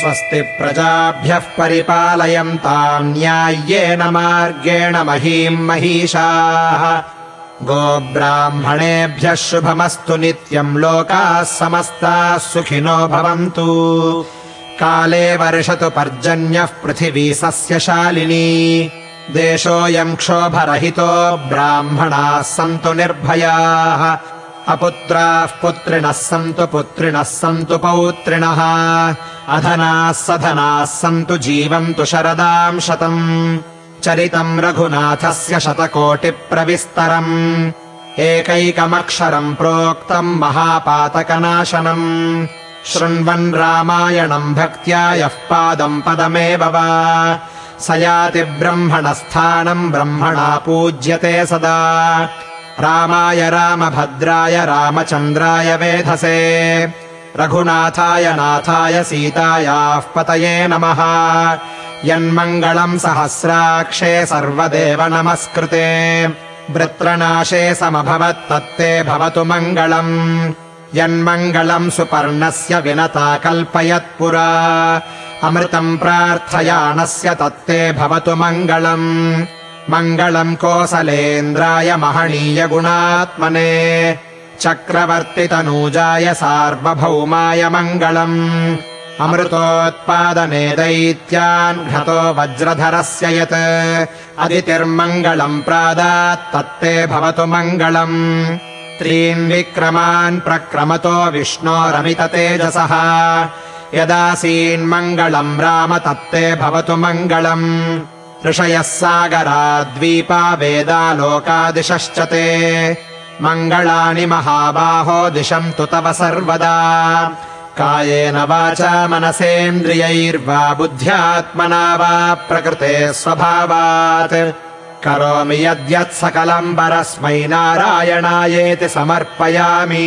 स्वस्ति प्रजाभ्यः परिपालयन्ताम् न्याय्येन मार्गेण महीम् महिषाः गोब्राह्मणेभ्यः शुभमस्तु नित्यम् लोकाः समस्ताः सुखिनो भवन्तु। काले वर्षतु पर्जन्यः पृथिवी सस्यशालिनी देशोऽयम् क्षोभरहितो ब्राह्मणाः सन्तु निर्भयाः। अपुत्राः पुत्रिणः सन्तु पुत्रिणः सन्तु पौत्रिणः अधनाः सधनाः सन्तु जीवन्तु शरदाम् शतम्। चरितम् रघुनाथस्य शतकोटिप्रविस्तरम्। एकैकमक्षरम् प्रोक्तम् महापातकनाशनम्। शृण्वन् रामायणम् भक्त्या यः पादम् पदमेव वा स याति ब्रह्मणस्थानम् ब्रह्मणा पूज्यते सदा। रामाय रामभद्राय रामचन्द्राय वेधसे रघुनाथाय नाथाय सीतायाः पतये नमः। यन्मङ्गलम् सहस्राक्षे सर्वदेव नमस्कृते। वृत्रनाशे समभवत्तत्ते भवतु मङ्गलम्। यन्मङ्गलम् सुपर्णस्य विनता कल्पयत्पुरा अमृतम् प्रार्थयानस्य तत्ते भवतु मङ्गलम्। मङ्गलम् कोसलेन्द्राय महनीय गुणात्मने चक्रवर्तितनूजाय सार्वभौमाय मङ्गलम् अमृतोत्पादने दैत्यान् घतो वज्रधरस्य यत् अदितिर्मङ्गलम् प्रादात् तत्ते भवतु मङ्गलम् त्रीन् विक्रमान् प्रक्रमतो विष्णोरमित तेजसः यदासीन्मङ्गलम् राम तत्ते भवतु मङ्गलम् ऋषयः सागराद्वीपा वेदा लोकादिशश्च ते मङ्गलानि महाबाहो दिशन्तु तव सर्वदा। कायेन वाचा मनसेन्द्रियैर्वा बुद्ध्यात्मना वा प्रकृते स्वभावात्। करोमि यद्यत् सकलम् परस्मै नारायणायेति समर्पयामि